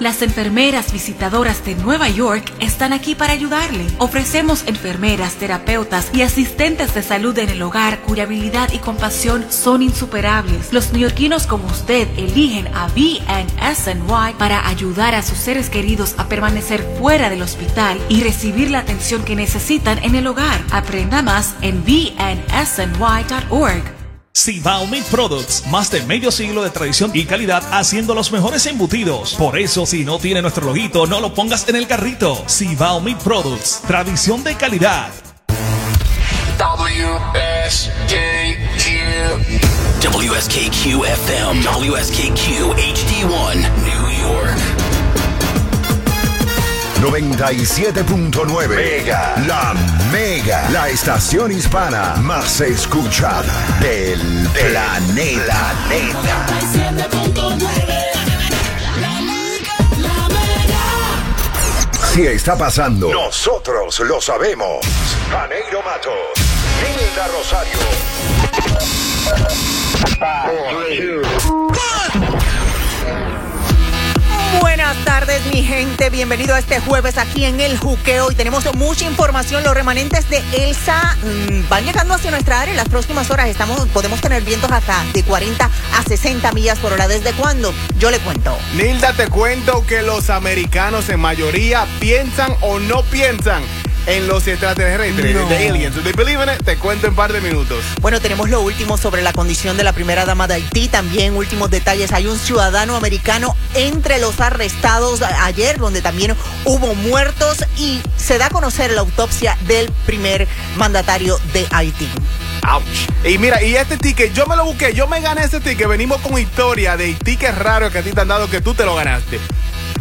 Las enfermeras visitadoras de Nueva York están aquí para ayudarle. Ofrecemos enfermeras, terapeutas y asistentes de salud en el hogar cuya habilidad y compasión son insuperables. Los neoyorquinos como usted eligen a VNSNY para ayudar a sus seres queridos a permanecer fuera del hospital y recibir la atención que necesitan en el hogar. Aprenda más en vnsny.org. Cibao Meat Products, más de medio siglo de tradición y calidad haciendo los mejores embutidos. Por eso, si no tiene nuestro loguito, no lo pongas en el carrito. Cibao Meat Products, tradición de calidad. WSKQ WSKQ FM WSKQ HD1 New York 97.9 Mega. La Mega. La estación hispana más escuchada del planeta. Si está pasando, nosotros lo sabemos. Janeiro Matos, Hilda Rosario. Buenas tardes, mi gente. Bienvenido a este jueves aquí en El Juqueo. Y tenemos mucha información. Los remanentes de Elsa mm, van llegando hacia nuestra área. En las próximas horas estamos, podemos tener vientos hasta de 40 a 60 millas por hora. ¿Desde cuándo? Yo le cuento. Nilda, te cuento que los americanos en mayoría piensan o no piensan en los extraterrestres, no. de aliens. ¿They believe in it? Te cuento en un par de minutos. Bueno, tenemos lo último sobre la condición de la primera dama de Haití. También últimos detalles. Hay un ciudadano americano entre los arrestados ayer, donde también hubo muertos y se da a conocer la autopsia del primer mandatario de Haití. Ouch. Y mira, y este ticket, yo me lo busqué, yo me gané ese ticket. Venimos con historia de tickets raros que a ti te han dado que tú te lo ganaste.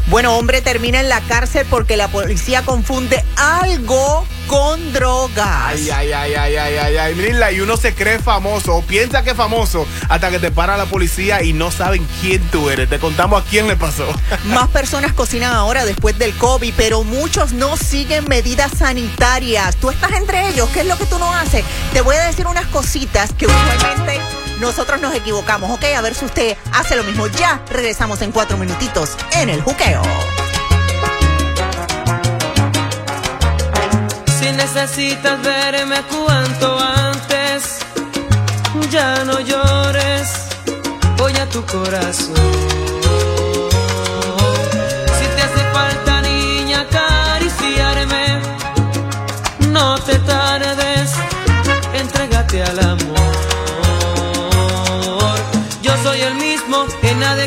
Bueno, hombre termina en la cárcel porque la policía confunde algo con drogas. Ay, ay, ay, ay, ay, ay, ay. Y uno se cree famoso o piensa que es famoso hasta que te para la policía y no saben quién tú eres. Te contamos a quién le pasó. Más personas cocinan ahora después del COVID, pero muchos no siguen medidas sanitarias. Tú estás entre ellos. ¿Qué es lo que tú no haces? Te voy a decir unas cositas que usualmente nosotros nos equivocamos, ¿ok? A ver si usted hace lo mismo. Ya regresamos en cuatro minutitos en el juqueo. Si necesitas verme cuanto antes, ya no llores, voy a tu corazón. Si te hace falta, niña, acariciarme, no te tardes, entrégate al amor.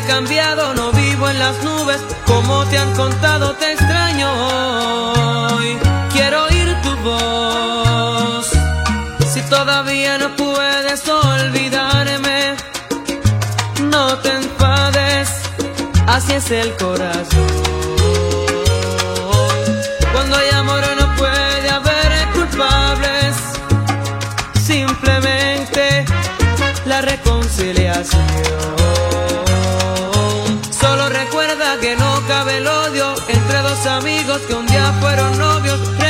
Cambiado, no vivo en las nubes, como te han contado, te extraño. Quiero oír tu voz, si todavía no puedes olvidarme, no te enfades, así es el corazón. Cuando hay amor no puede haber culpables, simplemente la reconciliación. Amigos que un día fueron novios.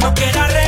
no quiera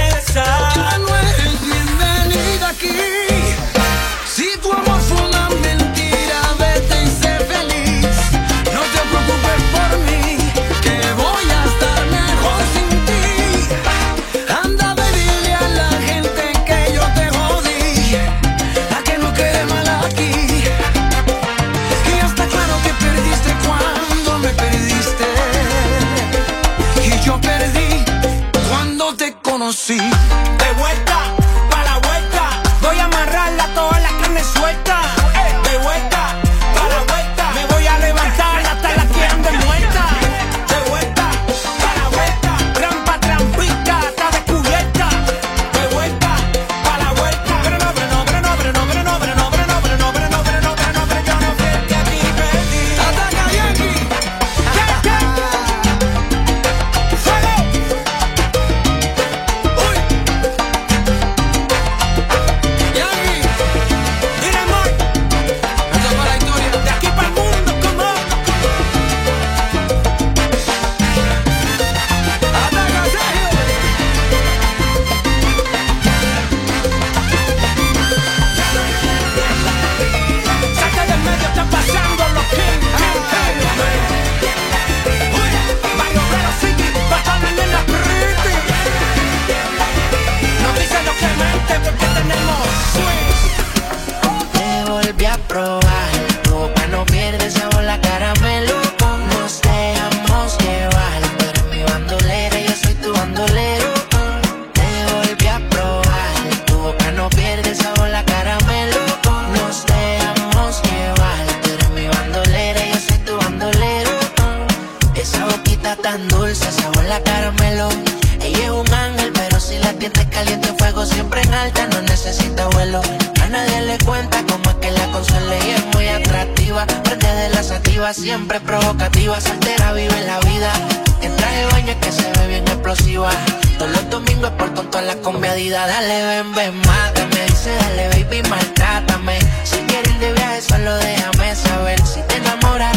siempre provocativa, soltera vive la vida. En traje baño es que se ve bien explosiva. Todos los domingos por toda la comedida. Dale, ven, ven, mátame. Dice, dale, baby, maltrátame. Si quieres ir de viaje, solo déjame saber. Si te enamoras,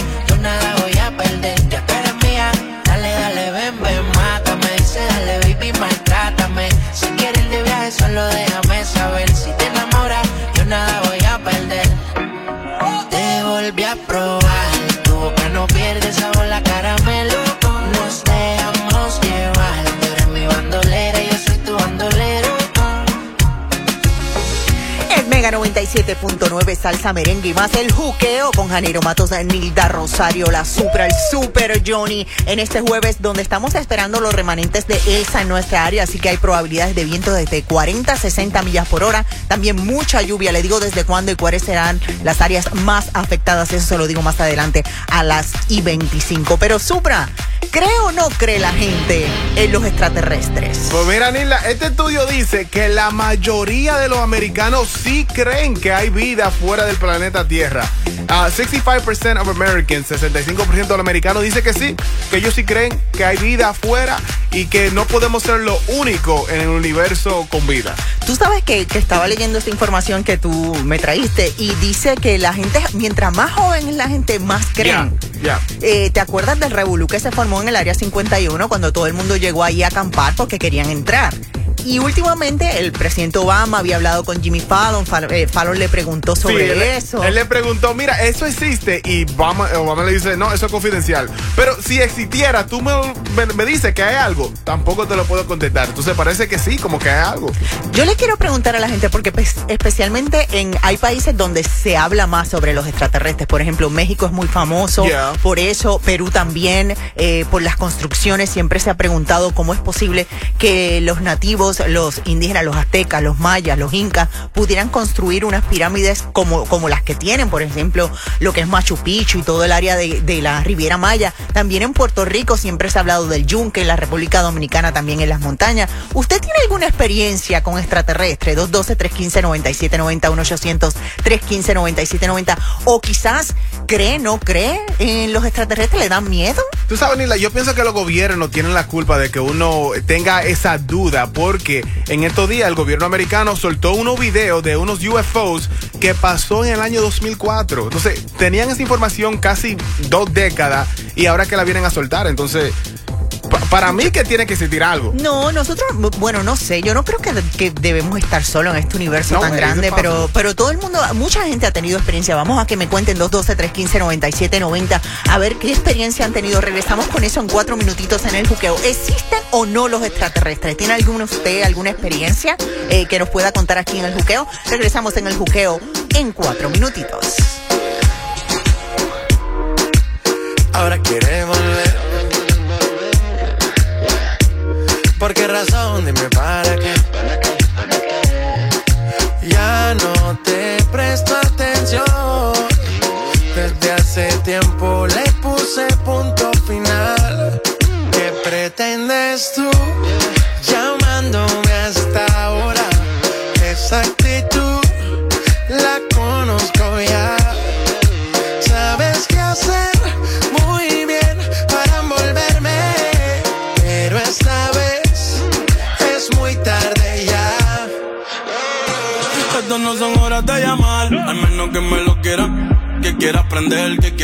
97.9 Salsa Merengue y más el juqueo con Janeiro Matos, Nilda Rosario, la Supra, el Super Johnny en este jueves donde estamos esperando los remanentes de Elsa en nuestra área, así que hay probabilidades de viento desde 40 a 60 millas por hora, también mucha lluvia, le digo desde cuándo y cuáles serán las áreas más afectadas, eso se lo digo más adelante a las y 25. Pero Supra, ¿cree o no cree la gente en los extraterrestres? Pues mira, Nilda, este estudio dice que la mayoría de los americanos sí creen que hay vida fuera del planeta Tierra. Uh, 65% of Americans, 65% de los americanos dice que sí, que ellos sí creen que hay vida afuera y que no podemos ser lo único en el universo con vida. Tú sabes que, que estaba leyendo esta información que tú me traíste y dice que la gente, mientras más joven es la gente, más creen. Ya. Eh, ¿Te acuerdas del revolú que se formó en el área 51 cuando todo el mundo llegó ahí a acampar porque querían entrar? Y últimamente el presidente Obama había hablado con Jimmy Fallon. Fallon, eh, Fallon le preguntó sobre Sí, él, eso. Él le preguntó, mira, eso existe. Y Obama, Obama le dice, no, eso es confidencial. Pero si existiera, tú me, me, me dices que hay algo. Tampoco te lo puedo contestar. Entonces parece que sí, como que hay algo. Yo le quiero preguntar a la gente, porque pues, especialmente en hay países donde se habla más sobre los extraterrestres. Por ejemplo, México es muy famoso Yeah. por eso, Perú también, eh, por las construcciones. Siempre se ha preguntado cómo es posible que los nativos, los indígenas, los aztecas, los mayas, los incas, pudieran construir unas pirámides como, como las que tienen, por ejemplo, lo que es Machu Picchu y todo el área de, de la Riviera Maya. También en Puerto Rico siempre se ha hablado del yunque, en la República Dominicana también en las montañas. ¿Usted tiene alguna experiencia con extraterrestres? 212-315-9790, 1-800-315-9790. O quizás cree, no cree en los extraterrestres, le dan miedo. Tú sabes, Nila, yo pienso que los gobiernos tienen la culpa de que uno tenga esa duda porque en estos días el gobierno americano soltó unos videos de unos UFOs que pasó en el año 2004. Entonces, tenían esa información casi dos décadas y ahora que la vienen a soltar. Entonces, para mí que tiene que existir algo. No, nosotros, bueno, no sé, yo no creo que, que debemos estar solos en este universo No, tan grande, pero, pero todo el mundo, mucha gente ha tenido experiencia. Vamos a que me cuenten 212-315-9790, a ver qué experiencia han tenido. Regresamos con eso en cuatro minutitos en el juqueo. ¿Existen o no los extraterrestres? ¿Tiene alguno usted alguna experiencia eh, que nos pueda contar aquí en el juqueo? Regresamos en el juqueo en cuatro minutitos. Ahora quiere volver. ¿Por qué razón? Dime para qué. Ya no te presto atención. Desde hace tiempo le puse punto final. ¿Qué pretendes tú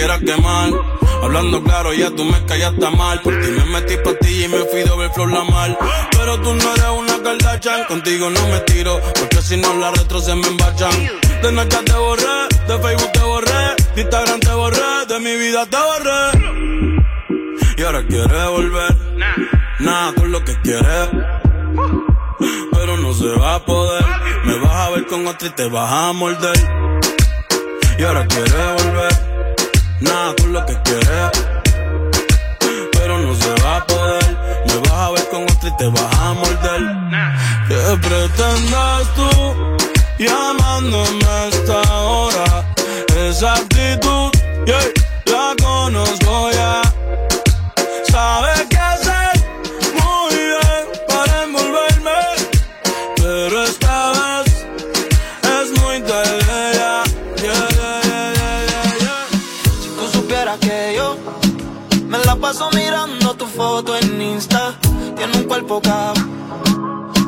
quemar. Hablando claro, ya tú me callaste mal. Por ti me metí pa' ti y me fui doble flor la mal. Pero tú no eres una Kardashian, contigo no me tiro. Porque si no las retro se me embachan. De Snapchat te borré, de Facebook te borré, de Instagram te borré, de mi vida te borré. Y ahora quieres volver, nada con lo que quieres pero no se va a poder. Me vas a ver con otra y te vas a morder. Y ahora quieres volver, nada con lo que quieres, pero no se va a poder. Me vas a ver con otra y te vas a morder. ¿Qué pretendes tú llamándome a esta hora? Esa actitud,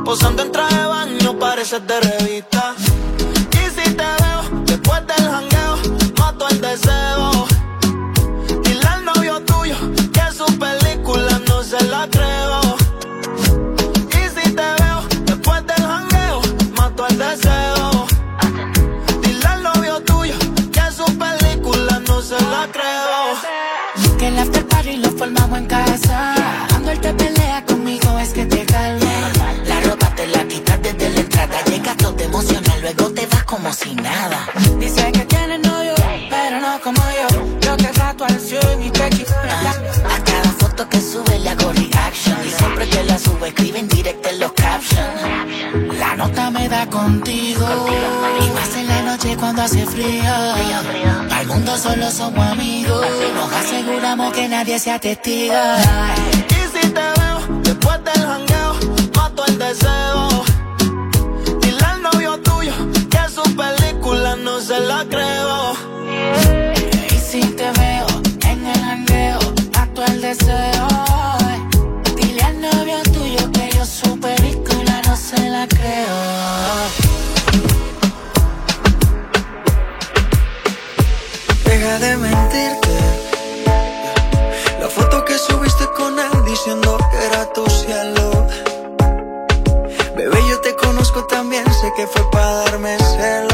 posando en traje de baño, pareces de revista. contigo. Y más en la noche cuando hace frío. Al mundo solo somos amigos. Nos aseguramos que nadie sea testigo. Y si te veo después del jangueo, mato el deseo. Dile al novio tuyo que su película no se la creo. Y si te veo en el jangueo, mato el deseo. Dile al novio tuyo que yo su película no se la creo. Deja de mentirte. La foto que subiste con él diciendo que era tu cielo. Bebé, yo te conozco también, sé que fue para darme celos.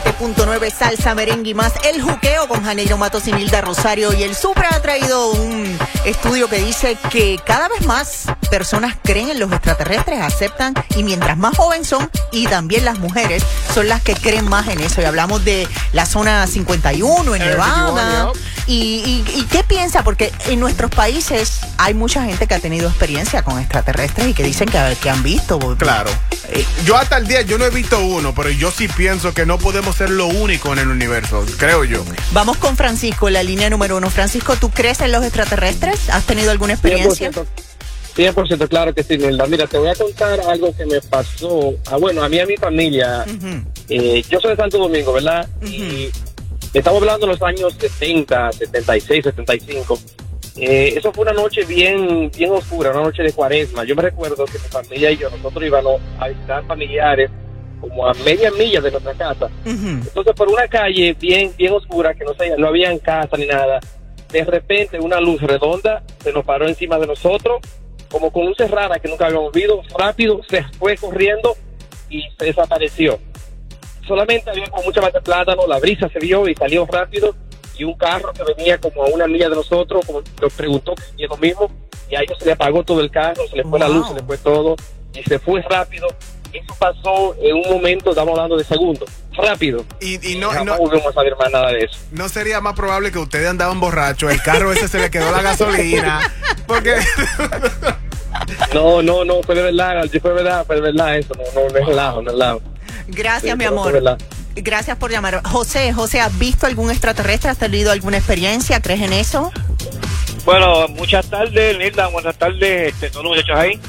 97.9 Salsa Merengue y más. El juqueo con Janeiro Matos y Nilda Rosario. Y el Supra ha traído un estudio que dice que cada vez más personas creen en los extraterrestres, aceptan, y mientras más jóvenes son, y también las mujeres, son las que creen más en eso. Y hablamos de la zona 51 en Nevada. 51, Y, y- y qué piensa? Porque en nuestros países hay mucha gente que ha tenido experiencia con extraterrestres y que dicen que, que han visto. Claro. Yo hasta el día, yo no he visto uno, pero yo sí pienso que no podemos ser lo único en el universo, creo yo. Vamos con Francisco, la línea número uno. Francisco, ¿tú crees en los extraterrestres? ¿Has tenido alguna experiencia? 100%, 100% claro que sí, Nilda. Mira, te voy a contar algo que me pasó. Ah, bueno, a mí y a mi familia. Eh, yo soy de Santo Domingo, ¿verdad? Y estamos hablando de los años 70, 76, 75. Eh, eso fue una noche bien, bien oscura, una noche de cuaresma. Yo me recuerdo que mi familia y yo, nosotros íbamos a visitar familiares como a media milla de nuestra casa. Entonces, por una calle bien, bien oscura, que no, se, no había casa ni nada, de repente una luz redonda se nos paró encima de nosotros, como con luces raras que nunca habíamos visto, rápido se fue corriendo y se desapareció. Solamente había con mucha más de plátano, la brisa se vio y salió rápido, y un carro que venía como a una milla de nosotros, como nos preguntó que es lo mismo, y a ellos se le apagó todo el carro, se le fue la luz, se le fue todo, y se fue rápido. Eso pasó en un momento, estamos hablando de segundos, rápido. Y, y no, Jamás no, volvemos a saber más nada de eso. no sería más probable que ustedes andaban borrachos, el carro ese se le quedó la gasolina, porque No, no, no, fue de verdad, fue de verdad, fue de verdad eso, no, no, no es relajo, no es relajo. Gracias, Sí, mi amor. Gracias por llamar. José, José, ¿has visto algún extraterrestre? ¿Has tenido alguna experiencia? ¿Crees en eso? Bueno, muchas tardes, Linda, buenas tardes, este, todos los muchachos ahí.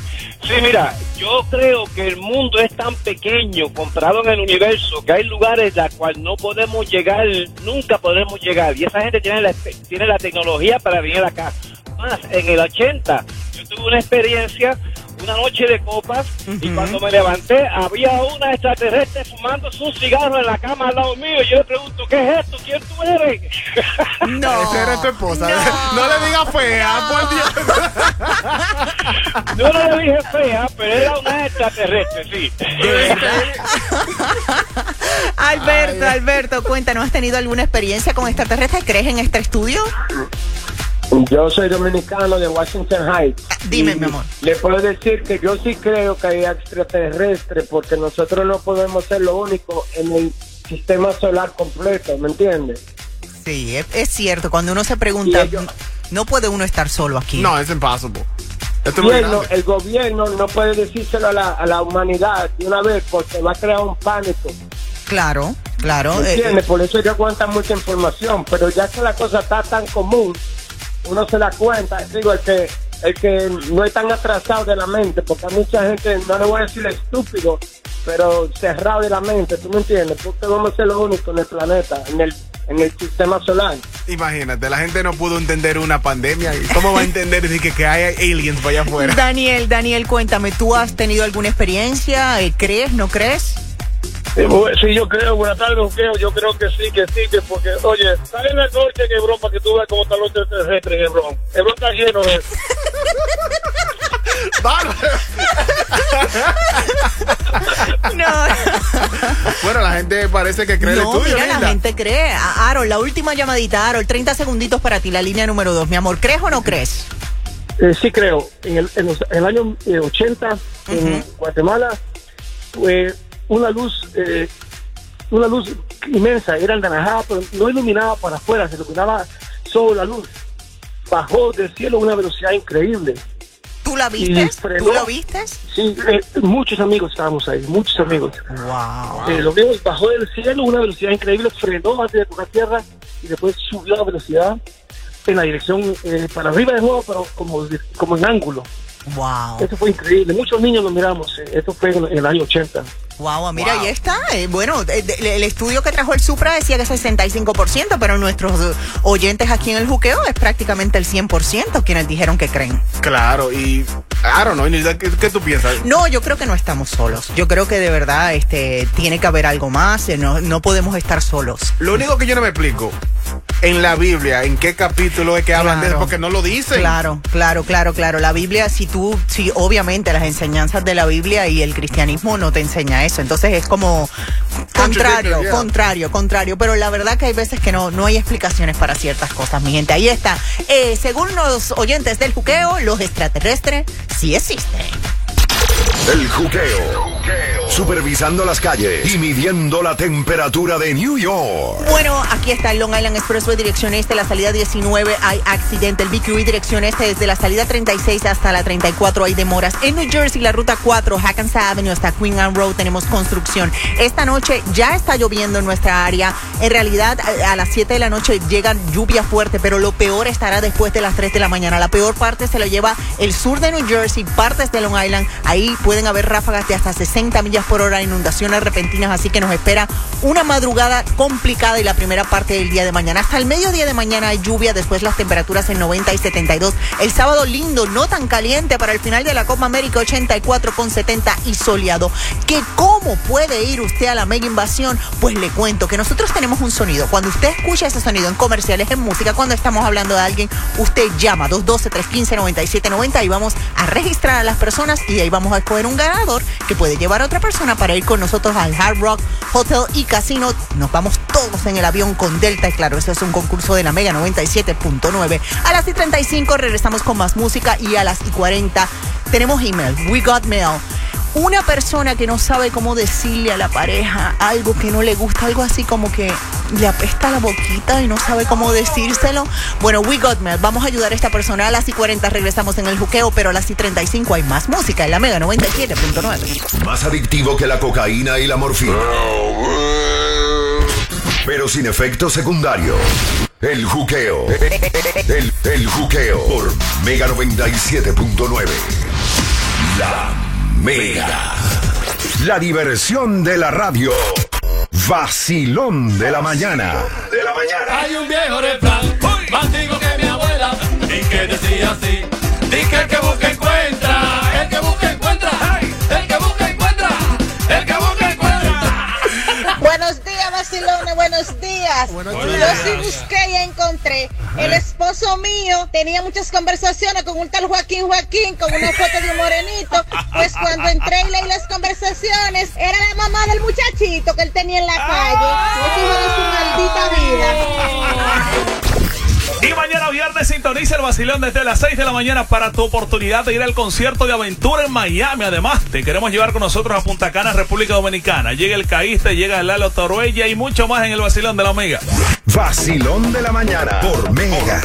Sí, mira, yo creo que el mundo es tan pequeño comparado en el universo que hay lugares a cual no podemos llegar, nunca podremos llegar. Y esa gente tiene la, tiene la tecnología para venir acá. Más, en el 80, yo tuve una experiencia, una noche de copas, y cuando me levanté había una extraterrestre fumando su cigarro en la cama al lado mío. Y yo le pregunto, ¿qué es esto? ¿Quién tú eres? No. esa era tu esposa. No, le digas fea, por Dios. Yo no le dije fea, pero era una extraterrestre, sí. Alberto, Alberto, cuéntanos, ¿has tenido alguna experiencia con extraterrestres? ¿Crees en este estudio? Yo soy dominicano de Washington Heights. Dime, Y mi amor. Le puedo decir que yo sí creo que hay extraterrestres porque nosotros no podemos ser lo único en el sistema solar completo, ¿me entiendes? Sí, es, es cierto. Cuando uno se pregunta, no puede uno estar solo aquí. No, es imposible. El, gobierno, grande. el gobierno no puede decírselo a la, a la humanidad de una vez porque va a crear un pánico. Claro, claro. ¿Me eh, entiendes? Por eso ellos aguantan mucha información, pero ya que la cosa está tan común, uno se da cuenta, digo, el que, el que no es tan atrasado de la mente, porque hay mucha gente, no le voy a decir estúpido, pero cerrado de la mente, ¿tú me entiendes? Porque vamos a ser los únicos en el planeta, en el, en el sistema solar. Imagínate, la gente no pudo entender una pandemia. ¿y ¿Cómo va a entender que, que hay aliens para allá afuera? Daniel, Daniel, cuéntame, ¿tú has tenido alguna experiencia? Eh, ¿Crees, no crees? Sí, yo creo, buenas tardes, creo, yo creo que sí, que sí, que porque, oye, sale en la noche en Hebrón para que tú veas cómo están los extraterrestres en Hebrón. Hebrón está lleno de... No. Bueno, la gente parece que cree el No, estudio, mira, la Linda. gente cree. Aaron, la última llamadita, Aaron, 30 segunditos para ti, la línea número 2. Mi amor, ¿crees o no crees? Eh, sí creo. En el, en los- en el año eh, 80, en Guatemala, fue una luz, eh, una luz inmensa, era anaranjada, pero no iluminaba para afuera, se iluminaba solo la luz. Bajó del cielo a una velocidad increíble. ¿Tú la viste? ¿Tú lo viste? Sí, eh, muchos amigos estábamos ahí, muchos amigos. Wow. Eh, lo vimos, bajó del cielo a una velocidad increíble, frenó antes de tocar tierra y después subió la velocidad en la dirección eh, para arriba de nuevo, pero como, como en ángulo. Wow. Eso fue increíble. Muchos niños lo miramos. eh, Esto fue en, en el año 80. Wow, mira, ahí está. Eh, bueno, eh, el estudio que trajo el Supra decía que 65%, pero nuestros oyentes aquí en el juqueo es prácticamente el 100% quienes dijeron que creen. Claro, y know, Nilda, ¿qué, qué tú piensas? No, yo creo que no estamos solos. Yo creo que de verdad este, tiene que haber algo más. eh, No, no podemos estar solos. Lo único que yo no me explico, en la Biblia, en qué capítulo es que hablan de eso, Claro. porque no lo dicen. Claro, claro, claro, claro. La Biblia, si tú, si obviamente las enseñanzas de la Biblia y el cristianismo no te enseña eso. Entonces es como contrario, contrario, contrario. Pero la verdad que hay veces que no, no hay explicaciones para ciertas cosas, mi gente. Ahí está. Eh, según los oyentes del juqueo, los extraterrestres sí existen. El juqueo. Supervisando las calles y midiendo la temperatura de New York. Bueno, aquí está el Long Island Expressway, dirección este, la salida 19 hay accidente. El BQE, dirección este, desde la salida 36 hasta la 34 hay demoras. En New Jersey, la ruta 4, Hackensack Avenue hasta Queen Anne Road, tenemos construcción. Esta noche ya está lloviendo en nuestra área. En realidad, a las 7 de la noche llega lluvia fuerte, pero lo peor estará después de las 3 de la mañana. La peor parte se lo lleva el sur de New Jersey, partes de Long Island. Ahí pueden haber ráfagas de hasta 60 millas por hora, inundaciones repentinas, así que nos espera una madrugada complicada y la primera parte del día de mañana. Hasta el mediodía de mañana hay lluvia, después las temperaturas en 90 y 72. El sábado lindo, no tan caliente para el final de la Copa América 84 con 70 y soleado. ¿Que cómo puede ir usted a la mega invasión? Pues le cuento que nosotros tenemos un sonido. Cuando usted escucha ese sonido en comerciales, en música, cuando estamos hablando de alguien, usted llama 212-315-9790 y vamos a registrar a las personas y ahí vamos a escoger un ganador que puede llevar a otra persona para ir con nosotros al Hard Rock Hotel y Casino. Nos vamos todos en el avión con Delta y claro, eso es un concurso de la Mega 97.9. A las y 35 regresamos con más música y a las y 40 tenemos email. We got mail. Una persona que no sabe cómo decirle a la pareja algo que no le gusta, algo así como que le apesta la boquita y no sabe cómo decírselo. Bueno, we got mail. Vamos a ayudar a esta persona. A las y 40 regresamos en el juqueo, pero a las y 35 hay más música en la Mega 97.9. Más adictivo que la cocaína y la morfina. Pero sin efecto secundario. El juqueo. El, el juqueo por Mega 97.9. La Mega. La diversión de la radio. Vacilón de la mañana. De la mañana. Hay un viejo refrán, más antiguo que mi abuela, y que decía así: Di que el que busca encuentra, Buenos días, buenos días. días. Yo sí busqué y encontré. El esposo mío tenía muchas conversaciones con un tal Joaquín Joaquín, con una foto de un morenito. Pues cuando entré y leí las conversaciones, era la mamá del muchachito que él tenía en la calle. Es hijo de su maldita vida. Y mañana viernes sintoniza el vacilón desde las 6 de la mañana para tu oportunidad de ir al concierto de aventura en Miami. Además, te queremos llevar con nosotros a Punta Cana, República Dominicana. Llega el Caíste, llega el Lalo Toruella y mucho más en el vacilón de la Omega. Vacilón de la mañana por Mega.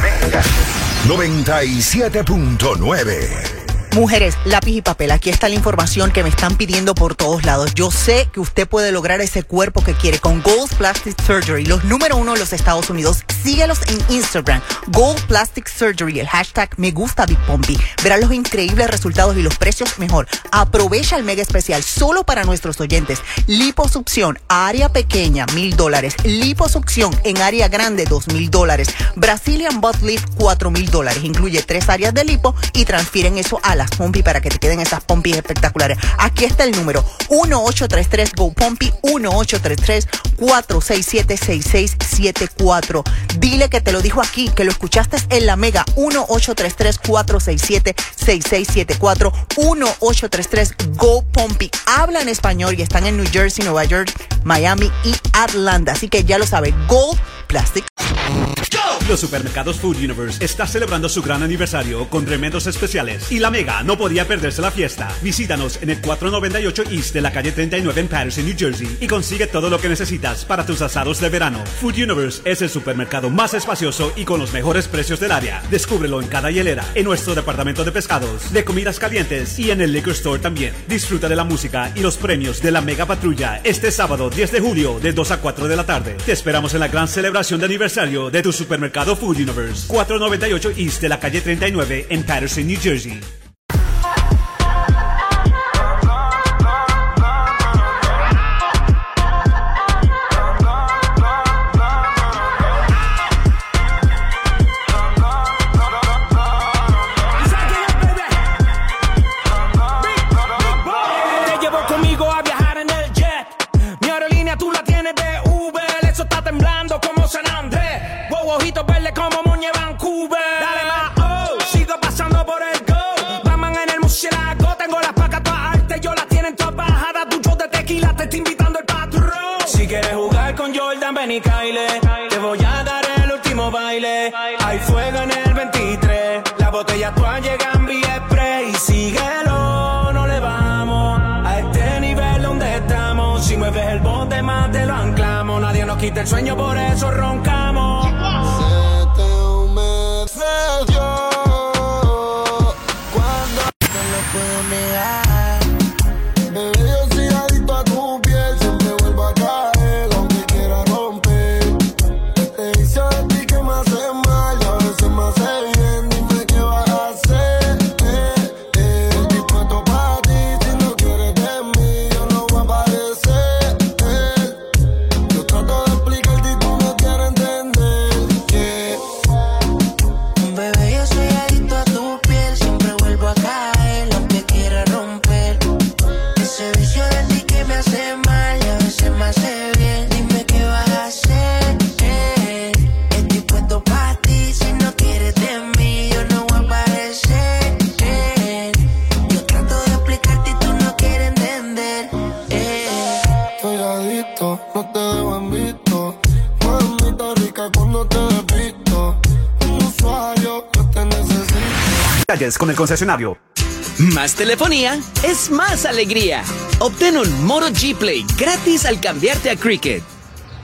97.9. Mujeres, lápiz y papel, aquí está la información que me están pidiendo por todos lados. Yo sé que usted puede lograr ese cuerpo que quiere con Gold Plastic Surgery, los número uno de los Estados Unidos. Síguelos en Instagram, Gold Plastic Surgery, el hashtag me gusta Big Pompi. Verán los increíbles resultados y los precios mejor. Aprovecha el mega especial solo para nuestros oyentes. Liposucción, área pequeña, mil dólares. Liposucción en área grande, dos mil dólares. Brazilian Butt Lift, cuatro mil dólares. Incluye tres áreas de lipo y transfieren eso a las para que te queden esas pompis espectaculares. Aquí está el número 1833 Go Pompi 1833 467 6674. Dile que te lo dijo aquí, que lo escuchaste en la Mega 1833 467 6674 1833 Go Pompi. Hablan español y están en New Jersey, Nueva York, Miami y Atlanta. Así que ya lo sabe, Gold Plastic. Los supermercados Food Universe está celebrando su gran aniversario con tremendos especiales y la Mega no podía perderse la fiesta. Visítanos en el 498 East de la calle 39 en Patterson, New Jersey y consigue todo lo que necesitas para tus asados de verano. Food Universe es el supermercado más espacioso y con los mejores precios del área. Descúbrelo en cada hielera, en nuestro departamento de pescados, de comidas calientes y en el liquor store también. Disfruta de la música y los premios de la Mega Patrulla este sábado 10 de julio de 2 a 4 de la tarde. Te esperamos en la gran celebración de aniversario de tu supermercado Food Universe 498 East de la calle 39 en Patterson, New Jersey. Nos Con el concesionario. Más telefonía es más alegría. Obtén un Moto G Play gratis al cambiarte a Cricket.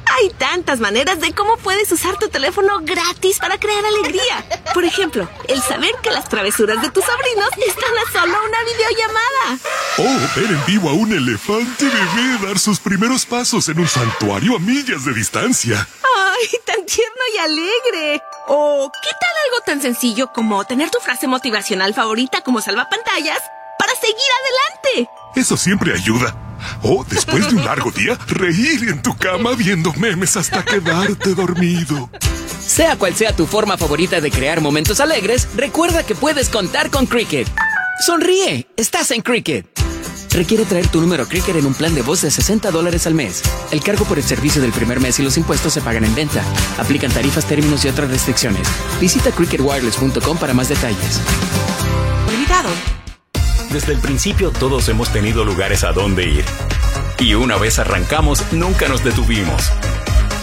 Hay tantas maneras de cómo puedes usar tu teléfono gratis para crear alegría. Por ejemplo, el saber que las travesuras de tus sobrinos están a solo una videollamada. Oh, ver en vivo a un elefante bebé dar sus primeros pasos en un santuario a millas de distancia. ¡Ay, tan tierno y alegre! O, ¿qué tal algo tan sencillo como tener tu frase motivacional favorita como salvapantallas para seguir adelante? Eso siempre ayuda. O, después de un largo día, reír en tu cama viendo memes hasta quedarte dormido. Sea cual sea tu forma favorita de crear momentos alegres, recuerda que puedes contar con Cricket. Sonríe, estás en Cricket. Requiere traer tu número Cricket en un plan de voz de 60 dólares al mes. El cargo por el servicio del primer mes y los impuestos se pagan en venta. Aplican tarifas, términos y otras restricciones. Visita cricketwireless.com para más detalles. Limitado. Desde el principio todos hemos tenido lugares a donde ir. Y una vez arrancamos, nunca nos detuvimos.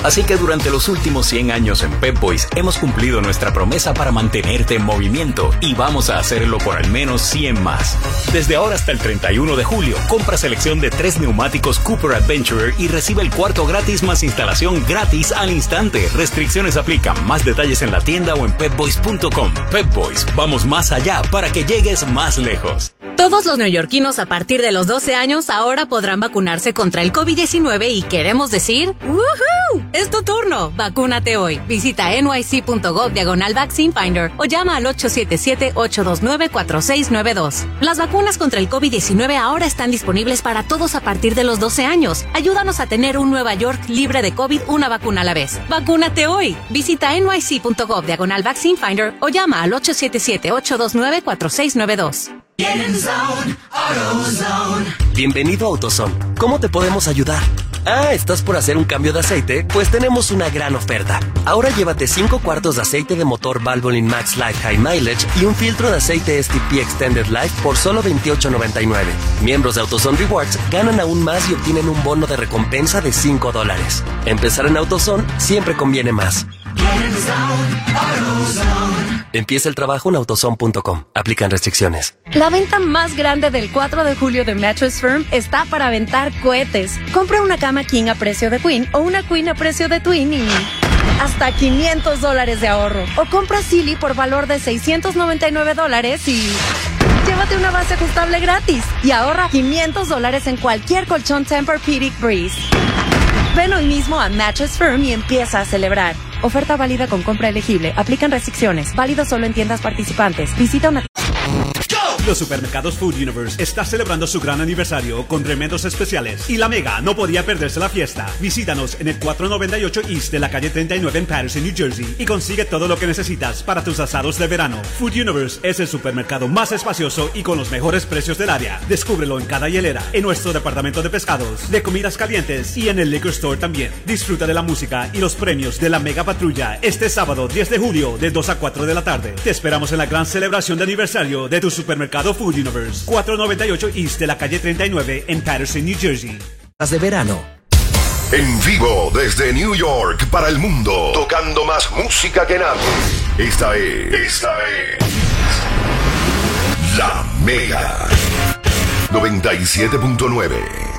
Así que durante los últimos 100 años en Pep Boys hemos cumplido nuestra promesa para mantenerte en movimiento y vamos a hacerlo por al menos 100 más. Desde ahora hasta el 31 de julio, compra selección de tres neumáticos Cooper Adventurer y recibe el cuarto gratis más instalación gratis al instante. Restricciones aplican. Más detalles en la tienda o en pepboys.com. Pep Boys, vamos más allá para que llegues más lejos. Todos los neoyorquinos a partir de los 12 años ahora podrán vacunarse contra el COVID-19 y queremos decir ¡Woohoo! Es tu turno. Vacúnate hoy. Visita nyc.gov diagonal vaccine finder o llama al 877-829-4692. Las vacunas contra el COVID-19 ahora están disponibles para todos a partir de los 12 años. Ayúdanos a tener un Nueva York libre de COVID una vacuna a la vez. Vacúnate hoy. Visita nyc.gov diagonal vaccine finder o llama al 877-829-4692. Bienvenido a AutoZone. ¿Cómo te podemos ayudar? Ah, ¿estás por hacer un cambio de aceite? Pues tenemos una gran oferta. Ahora llévate 5 cuartos de aceite de motor Valvoline Max Life High Mileage y un filtro de aceite STP Extended Life por solo $28.99. Miembros de AutoZone Rewards ganan aún más y obtienen un bono de recompensa de 5 dólares. Empezar en AutoZone siempre conviene más. Empieza el trabajo en autozone.com. Aplican restricciones. La venta más grande del 4 de julio de Mattress Firm está para aventar cohetes. Compra una cama King a precio de Queen o una Queen a precio de Twin y hasta 500 dólares de ahorro. O compra Silly por valor de 699 dólares y llévate una base ajustable gratis. Y ahorra 500 dólares en cualquier colchón Tempur-Pedic Breeze. Ven hoy mismo a Mattress Firm y empieza a celebrar. Oferta válida con compra elegible. Aplican restricciones. Válido solo en tiendas participantes. Visita una... Los supermercados Food Universe está celebrando su gran aniversario con tremendos especiales y la Mega no podía perderse la fiesta. Visítanos en el 498 East de la calle 39 en Patterson, New Jersey y consigue todo lo que necesitas para tus asados de verano. Food Universe es el supermercado más espacioso y con los mejores precios del área. Descúbrelo en cada hielera, en nuestro departamento de pescados, de comidas calientes y en el liquor store también. Disfruta de la música y los premios de la Mega Patrulla este sábado 10 de julio de 2 a 4 de la tarde. Te esperamos en la gran celebración de aniversario de tu supermercado Supermercado Food Universe, 498 East de la calle 39 en Patterson, New Jersey. De verano. En vivo desde New York para el mundo, tocando más música que nadie. Esta es. Esta es. La Mega 97.9.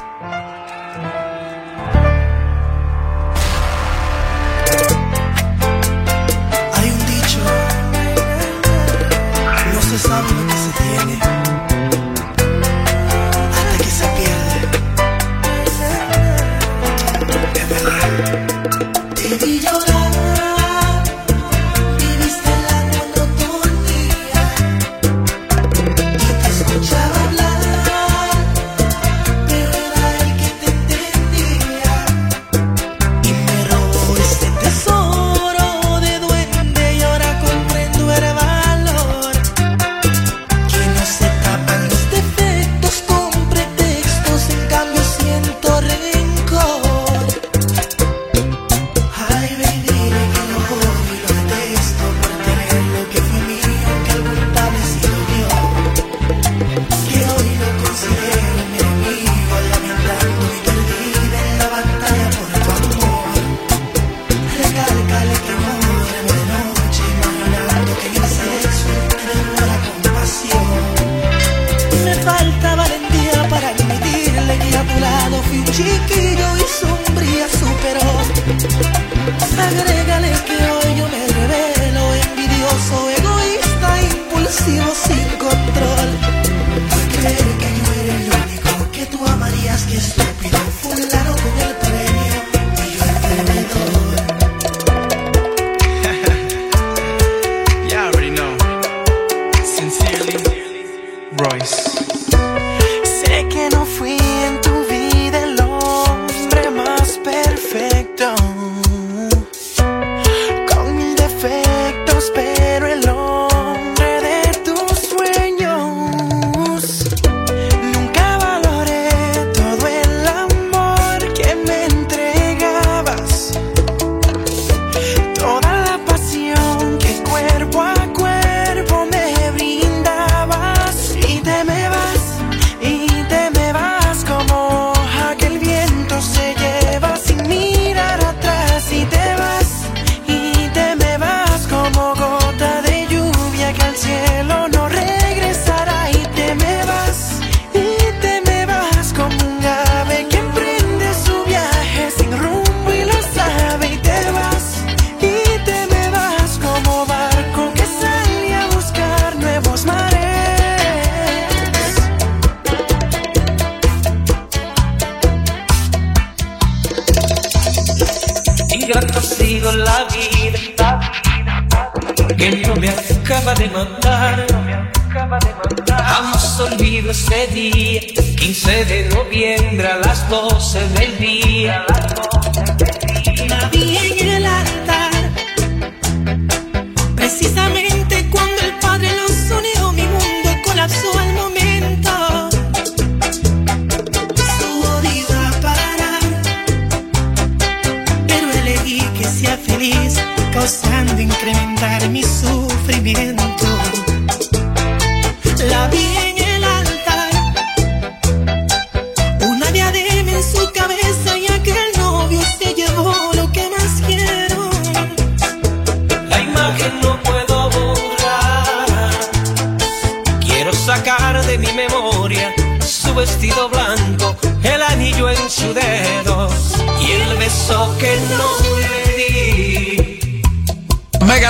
andar mi sufrimiento.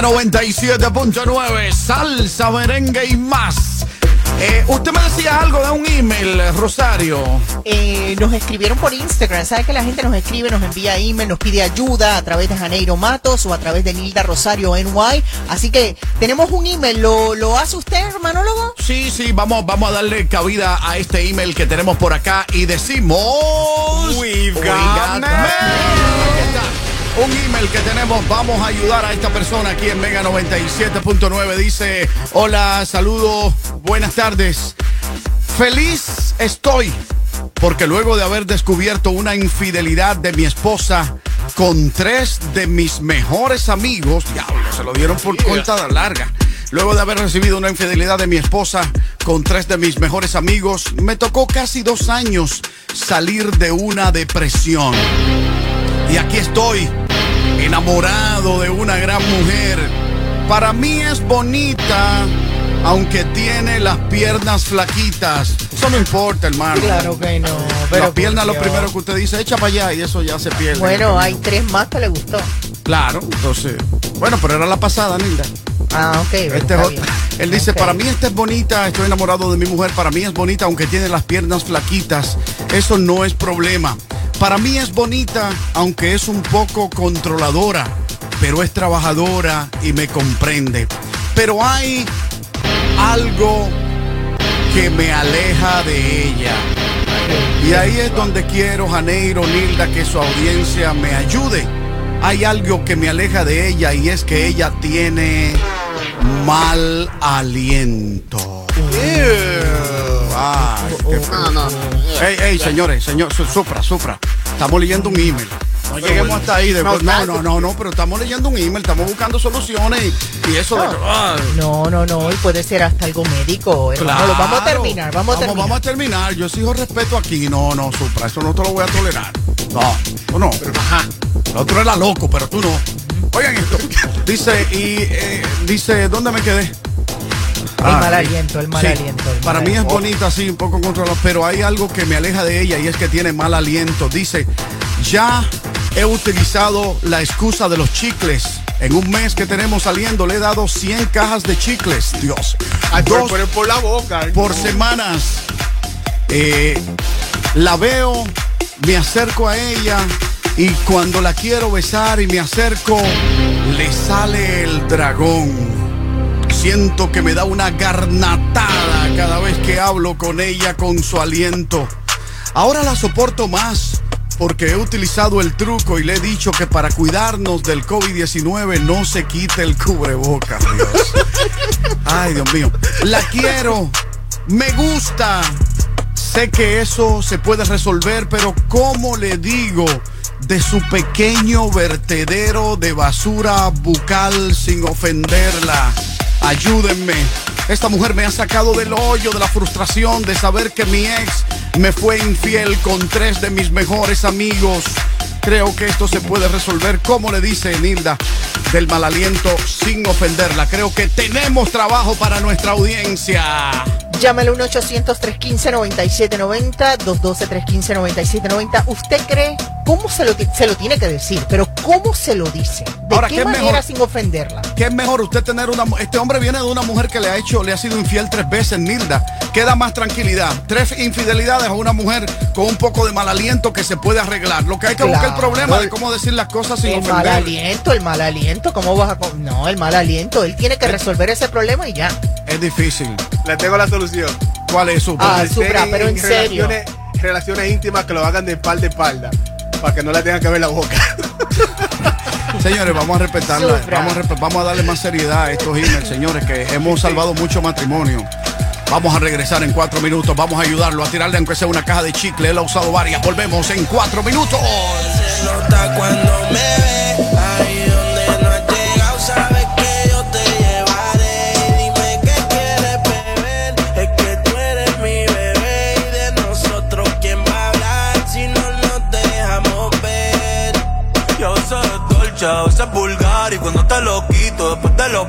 97.9, salsa, merengue y más. Eh, usted me decía algo de un email, Rosario. Eh, nos escribieron por Instagram. ¿Sabe que la gente nos escribe, nos envía email, nos pide ayuda a través de Janeiro Matos o a través de Nilda Rosario NY? Así que tenemos un email. ¿Lo, hace usted, hermanólogo? Sí, sí, vamos, vamos a darle cabida a este email que tenemos por acá y decimos. We've got, We've got un email que tenemos, vamos a ayudar a esta persona aquí en Mega 97.9. Dice, hola, saludos, buenas tardes. Feliz estoy porque luego de haber descubierto una infidelidad de mi esposa con tres de mis mejores amigos, diablo, se lo dieron por cuenta larga. Luego de haber recibido una infidelidad de mi esposa con tres de mis mejores amigos, me tocó casi dos años salir de una depresión. Y aquí estoy, enamorado de una gran mujer. Para mí es bonita, aunque tiene las piernas flaquitas. Eso no importa, hermano. Claro que no. Las Pero piernas, lo primero que usted dice, echa para allá y eso ya se pierde. Bueno, hay tres más que le gustó. Claro, entonces. Bueno, pero era la pasada, Nilda. Ah, ok. Este es. Él dice, para mí esta es bonita, estoy enamorado de mi mujer, para mí es bonita aunque tiene las piernas flaquitas, eso no es problema. Para mí es bonita aunque es un poco controladora, pero es trabajadora y me comprende. Pero hay algo que me aleja de ella. Y ahí es donde quiero, Janeiro, Nilda, que su audiencia me ayude. Hay algo que me aleja de ella y es que ella tiene mal aliento. Ay, qué. Ey, ey, señores, señor, su- sufra, sufra. Estamos leyendo un email. No lleguemos hasta ahí. después- No, no, no, no, pero estamos leyendo un email, estamos buscando soluciones y, y eso de que, ay, No, no, no. Y puede ser hasta algo médico. hermano. Claro. Vamos a terminar. Vamos a terminar. Vamos a terminar. Yo exijo respeto aquí. No, no, Supra. Eso no te lo voy a tolerar. No, tú no. Ajá. El otro era loco, pero tú no. Oigan esto. Dice, y eh, dice, ¿dónde me quedé? El Ah, mal aliento, el mal Sí. aliento. el mal Para mí es aliento. bonita, sí, un poco controlada, pero hay algo que me aleja de ella y es que tiene mal aliento. Dice, ya he utilizado la excusa de los chicles. En un mes que tenemos saliendo le he dado 100 cajas de chicles. Dios. Ay, por, Dos por, por la boca. por semanas. Eh, la veo, me acerco a ella y cuando la quiero besar y me acerco, le sale el dragón. Siento que me da una garnatada cada vez que hablo con ella con su aliento. Ahora la soporto más porque he utilizado el truco y le he dicho que para cuidarnos del COVID-19 no se quite el cubrebocas. Dios. Ay, Dios mío. La quiero. Me gusta. Sé que eso se puede resolver, pero ¿cómo le digo de su pequeño vertedero de basura bucal sin ofenderla? Ayúdenme. Esta mujer me ha sacado del hoyo de la frustración de saber que mi ex me fue infiel con tres de mis mejores amigos. Creo que esto se puede resolver, como le dice Nilda, del mal aliento sin ofenderla. Creo que tenemos trabajo para nuestra audiencia. Llámale 1-800-315-9790, 212-315-9790. ¿Usted cree cómo se lo, se lo tiene que decir? Pero ¿cómo se lo dice? ¿De Ahora, qué, ¿qué manera mejor? sin ofenderla? ¿Qué es mejor usted tener una Este hombre viene de una mujer que le ha hecho, le ha sido infiel tres veces, Nilda. Queda más tranquilidad. Tres infidelidades a una mujer con un poco de mal aliento que se puede arreglar. Lo que hay que buscar el Claro. problema de cómo decir las cosas sin El mal ofender. aliento, el mal aliento, ¿cómo vas a...? No, el mal aliento, él tiene que resolver ese problema y ya. Es difícil. Le tengo la solución. ¿Cuál es su? Ah, Supra, pero en serio. Relaciones, relaciones íntimas que lo hagan de espalda a espalda. Para que no le tengan que ver la boca. Señores, vamos a respetarla. Vamos a, vamos a darle más seriedad a estos emails, señores, que hemos salvado mucho matrimonio. Vamos a regresar en cuatro minutos. Vamos a ayudarlo a tirarle aunque sea una caja de chicle. Él ha usado varias. Volvemos en cuatro minutos. nota cuando me ve después de los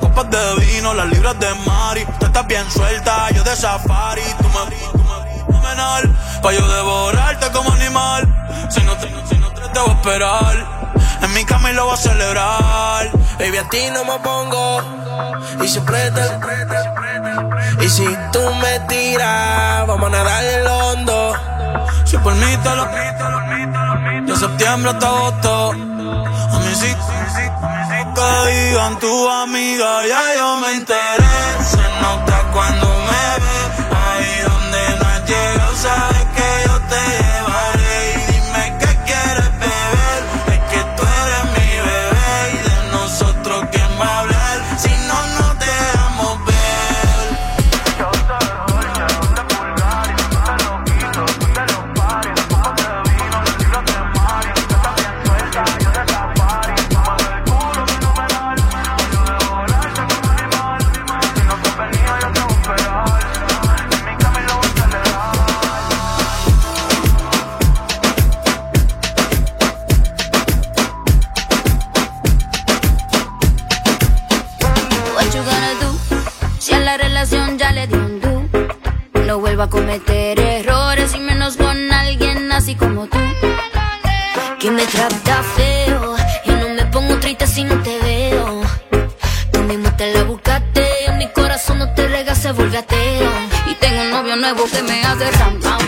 Copas de vino, las libras de Mari Tú estás bien suelta, yo de safari Tú me, tú me, fenomenal Pa' yo devorarte como animal Si no te, si no te debo esperar En mi cama y lo voy a celebrar Baby, a ti no me pongo. Y siempre te. Y si tú me tiras, vamos a nadar el hondo. Si por mí te lo De septiembre hasta agosto. A mí sí. Que digan tu amiga, ya yo me enteré. Se nota cuando me ve. Ahí donde no has llegado, A cometer errores y menos con alguien así como tú. Que me trata feo y no me pongo triste si no te veo. Tú mismo te la buscaste, en mi corazón no te rega, se vuelve ateo. Y tengo un novio nuevo que me hace ram pam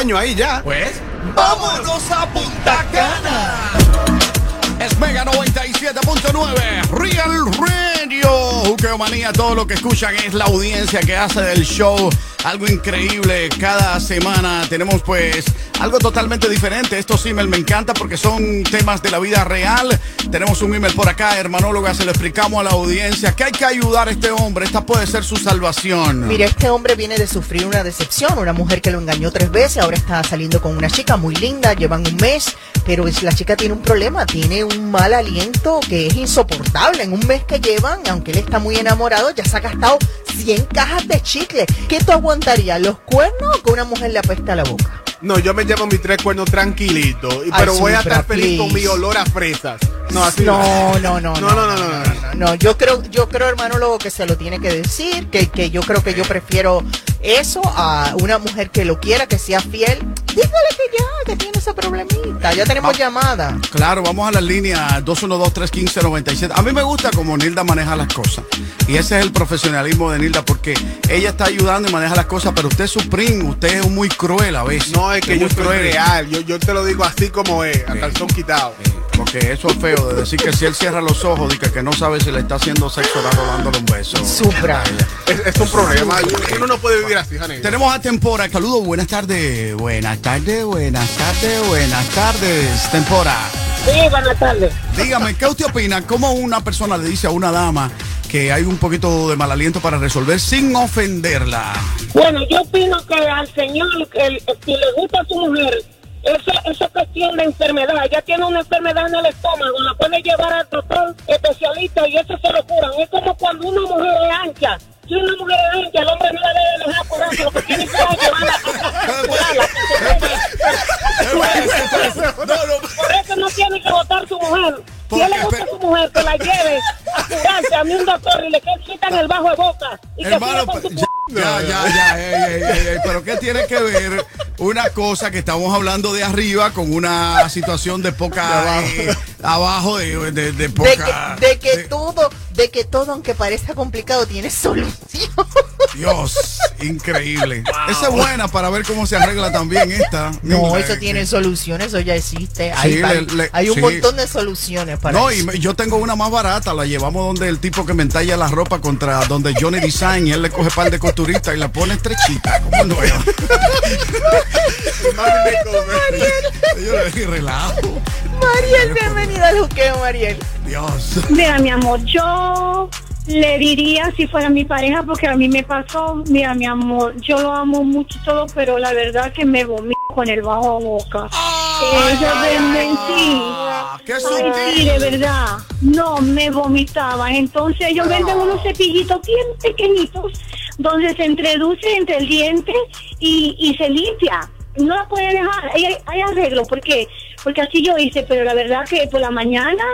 baño ahí ya. Pues, vámonos a Punta Cana. Es Mega 97.9, Real Radio. Juqueo Manía, todo lo que escuchan es la audiencia que hace del show algo increíble. Cada semana tenemos pues algo totalmente diferente. Estos emails me encanta porque son temas de la vida real. Tenemos un email por acá, hermanóloga, se lo explicamos a la audiencia que hay que ayudar a este hombre. Esta puede ser su salvación. Mira, este hombre viene de sufrir una decepción, una mujer que lo engañó tres veces, ahora está saliendo con una chica muy linda, llevan un mes, pero es- la chica tiene un problema, tiene un mal aliento que es insoportable. En un mes que llevan, aunque él está muy enamorado, ya se ha gastado 100 cajas de chicle. ¿Qué tú aguantarías, los cuernos o que una mujer le apesta la boca? No, yo me llevo mis tres cuernos tranquilito. Pero voy a estar feliz con mi olor a fresas. No, así no. No, no, no. No, no, no, no. no, no, yo creo, yo creo, hermano Lobo, que se lo tiene que decir, que, que yo creo que yo prefiero eso a una mujer que lo quiera, que sea fiel. Dígale que ya, que tiene ese problemita. Ya tenemos llamada. Claro, vamos a la línea 212-315-97. A mí me gusta como Nilda maneja las cosas. Y ese es el profesionalismo de Nilda, porque ella está ayudando y maneja las cosas, pero usted es Supreme, usted es muy cruel a veces. No, es que yo muy soy real. Yo, yo te lo digo así como es, a calzón quitado. Porque eso es feo de decir que si él cierra los ojos, dice que no sabe si le está haciendo sexo o dándole un beso. Supra. Es, es un problema. Uno no puede vivir Janine. Tenemos a Tempora. Saludos, buenas tardes. Buenas tardes, buenas tardes, buenas tardes. Tempora. Sí, buenas tardes. Dígame, ¿qué usted opina? ¿Cómo una persona le dice a una dama que hay un poquito de mal aliento para resolver sin ofenderla? Bueno, yo opino que al señor, que el- si le gusta a su mujer, esa, esa cuestión de enfermedad, ella tiene una enfermedad en el estómago, la puede llevar al doctor especialista y eso se lo curan. Es como cuando una mujer es ancha. Si una mujer es ancha, el hombre no la debe dejar por eso, lo que tiene que es llevarla a curarla. Por eso no tiene que votar su mujer. Si él le gusta a su mujer, que la lleve a curarse a mí un doctor y le quitan el bajo de boca. Y que Hermano, con su ya, ya, ya, ya, ey, ey, ey, ey, pero ¿qué tiene que ver una cosa que estamos hablando de arriba con una situación de poca eh, abajo de, de, de De poca que, de que todo, de que todo, aunque parezca complicado, tiene solución. Dios, increíble. Esa es buena para ver cómo se arregla también esta. No, eso tiene soluciones, eso ya existe. Hay, Sí, hay- le- le- hay un sí. montón de soluciones para No, eso. y me- yo tengo una más barata, la llevamos donde el tipo que me entalla la ropa contra donde Johnny Design y él le coge par de costuristas y la pone estrechita, como nueva. Yo le dije relajo. Mariel, bienvenida al juqueo, Mariel. Dios. Mira, mi amor, yo le diría si fuera mi pareja, porque a mí me pasó, mira, mi amor, yo lo amo mucho y todo, pero la verdad que me vomito con el bajo a boca. Eso es mentira. Ay, sí, de verdad. No, me vomitaba. Entonces ellos venden unos cepillitos bien pequeñitos, donde se introduce entre el diente y, y se limpia. No la puede dejar, hay, hay arreglo, ¿por qué? Porque así yo hice, pero la verdad que por la mañana,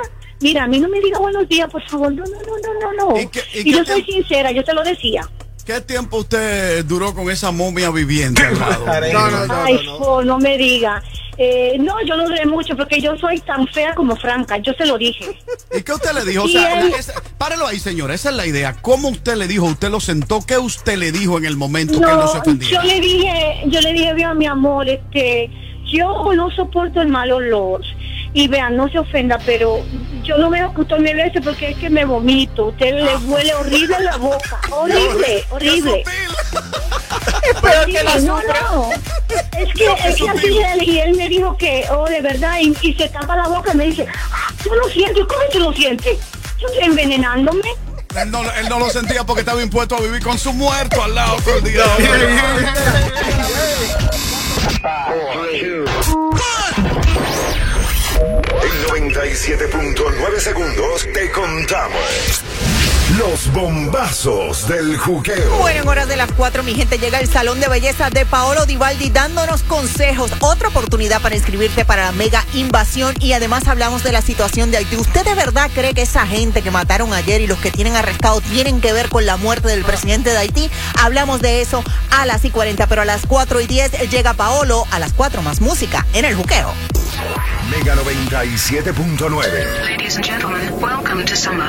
mira, a mí no me diga buenos días, por favor, no, no, no, no, no, no. ¿Y qué- y yo soy sincera, yo te lo decía. ¿Qué tiempo usted duró con esa momia viviente al lado? Ay, jo, no me diga. Eh, no, yo no duré mucho porque yo soy tan fea como franca, yo se lo dije. ¿Y qué usted le dijo? O Y sea, él- esa- párelo ahí, señora. Esa es la idea. ¿Cómo usted le dijo? ¿Usted lo sentó? ¿Qué usted le dijo en el momento que él no se No, ofendía? yo le dije, yo le dije, vean mi amor, este, yo no soporto el mal olor. Y vean, no se ofenda, pero yo no veo que usted me bese porque es que me vomito. Usted le Ah. huele horrible la boca. Horrible, horrible. peor que la Sí, no, azúcar. no. Es que, es que así él, y él me dijo que, oh, de verdad, y, y se tapa la boca y me dice, "Ah, yo lo siento, ¿cómo tú lo sientes? Yo estoy envenenándome. Él no, él no lo sentía porque estaba impuesto a vivir con su muerto al lado todo el día. En 97.9 segundos te contamos los bombazos del juqueo. Bueno, en horas de las 4, mi gente, llega el Salón de Belleza de Paolo Divaldi dándonos consejos. Otra oportunidad para inscribirte para la mega invasión y además hablamos de la situación de Haití. ¿Usted de verdad cree que esa gente que mataron ayer y los que tienen arrestado tienen que ver con la muerte del presidente de Haití? Hablamos de eso a las y 40, pero a las 4 y 10 llega Paolo, a las 4 más música en el juqueo. Mega 97.9. Ladies and gentlemen, welcome to summer.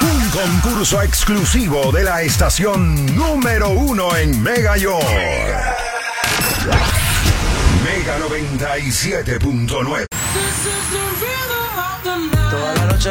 Un concurso exclusivo de la estación número uno en Mega York. Mega 97.9. Toda la noche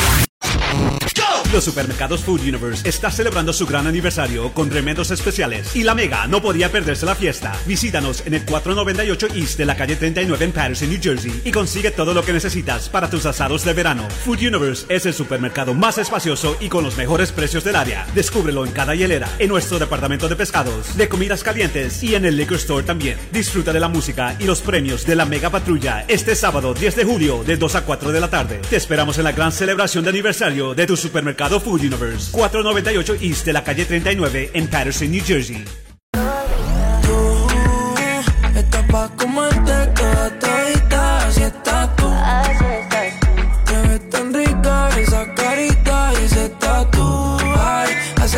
Los supermercados Food Universe está celebrando su gran aniversario con tremendos especiales y la Mega no podía perderse la fiesta. Visítanos en el 498 East de la calle 39 en Patterson, New Jersey y consigue todo lo que necesitas para tus asados de verano. Food Universe es el supermercado más espacioso y con los mejores precios del área. Descúbrelo en cada hielera, en nuestro departamento de pescados, de comidas calientes y en el liquor store también. Disfruta de la música y los premios de la Mega Patrulla este sábado 10 de julio de 2 a 4 de la tarde. Te esperamos en la gran celebración de aniversario de tu supermercado Food Universe, 498 East de la calle 39 en Patterson, New Jersey.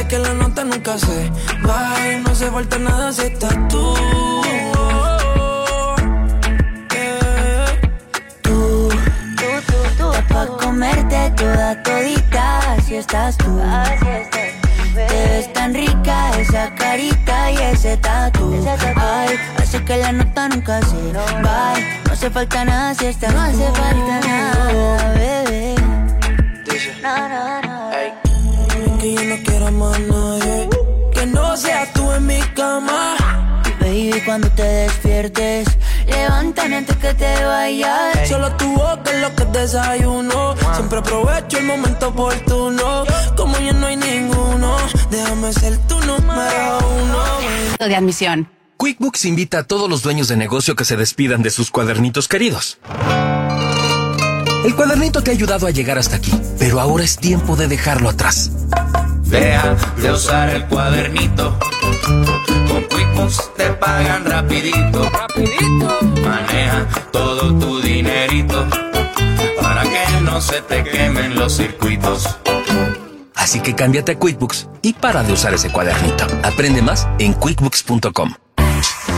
Y que la nota nunca se baje. No hace falta nada si. Tú, todita, así estás tú. Te ves tan rica esa carita y ese tatu. Ay, hace que la nota nunca se va. No hace falta nada si estás No hace falta nada, bebé. No, no, no. Es que yo no quiero más nadie. Que no seas tú en mi cama. Baby, cuando te despiertes, levántame antes que te vayas. Solo tu boca es lo que desayuno. Siempre aprovecho el momento oportuno. Como ya no hay ninguno, déjame ser tu número uno. de admisión. QuickBooks invita a todos los dueños de negocio que se despidan de sus cuadernitos queridos. El cuadernito te ha ayudado a llegar hasta aquí, pero ahora es tiempo de dejarlo atrás. Deja de usar el cuadernito. QuickBooks te pagan rapidito. Rapidito. Maneja todo tu dinerito para que no se te quemen los circuitos. Así que cámbiate a QuickBooks y para de usar ese cuadernito. Aprende más en quickbooks.com.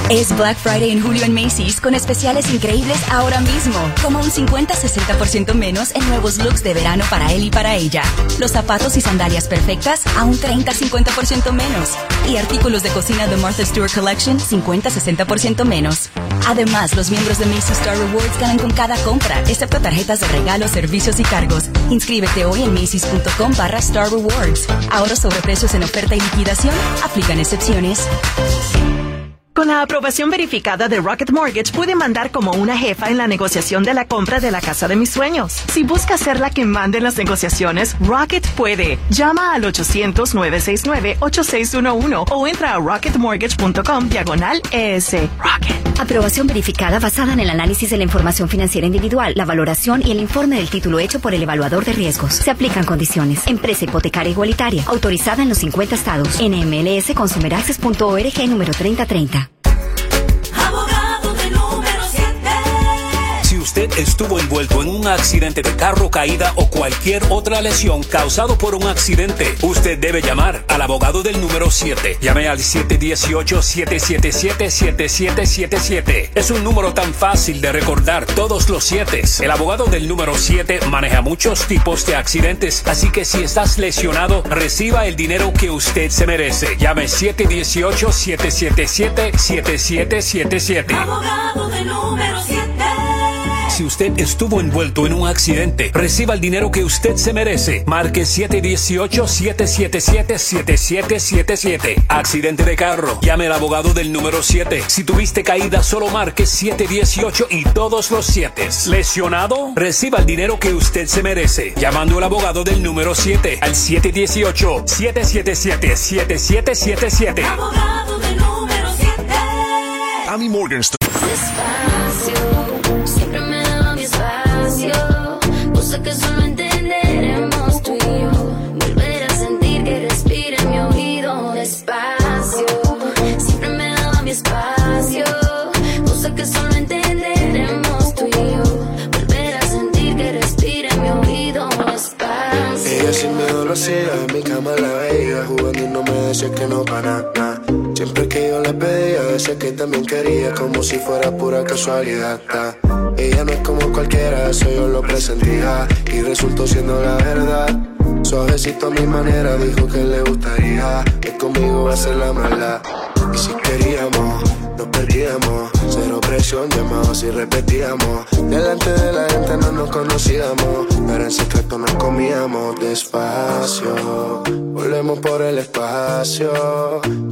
Es Black Friday en julio en Macy's con especiales increíbles ahora mismo, como un 50-60% menos en nuevos looks de verano para él y para ella. Los zapatos y sandalias perfectas a un 30-50% menos. Y artículos de cocina de Martha Stewart Collection 50-60% menos. Además, los miembros de Macy's Star Rewards ganan con cada compra, excepto tarjetas de regalos, servicios y cargos. Inscríbete hoy en macy's.com barra Star Rewards. Ahorros sobre precios en oferta y liquidación. Aplican excepciones. Con la aprobación verificada de Rocket Mortgage pude mandar como una jefa en la negociación de la compra de la casa de mis sueños. Si busca ser la que mande en las negociaciones, Rocket puede. Llama al 800-969-8611 o entra a rocketmortgage.com diagonal ES. Rocket. Aprobación verificada basada en el análisis de la información financiera individual, la valoración y el informe del título hecho por el evaluador de riesgos. Se aplican condiciones. Empresa hipotecaria igualitaria. Autorizada en los 50 estados. NMLS consumeraccess.org número 3030. Usted estuvo envuelto en un accidente de carro, caída o cualquier otra lesión causado por un accidente, usted debe llamar al abogado del número 7. Llame al 718-777-7777. Es un número tan fácil de recordar todos los 7. El abogado del número 7 maneja muchos tipos de accidentes, así que si estás lesionado, reciba el dinero que usted se merece. Llame 718-777-7777. Abogado de número 7. Si usted estuvo envuelto en un accidente, reciba el dinero que usted se merece. Marque 718-777-7777. Accidente de carro. Llame al abogado del número 7. Si tuviste caída, solo marque 718 y todos los 7. Lesionado, reciba el dinero que usted se merece. Llamando al abogado del número 7 al 718-777-7777. Abogado de número 7. Amy Morgenstern. Decía que no para nada. Siempre que yo le pedía, decía que también quería, como si fuera pura casualidad. Ella no es como cualquiera, eso yo lo presentía y resultó siendo la verdad. Suavecito a mi manera, dijo que le gustaría que conmigo hacer la maldad. Y si queríamos, nos perdíamos. Presión, llamados y repetíamos. Delante de la gente no nos conocíamos, pero en secreto nos comíamos despacio. Volvemos por el espacio.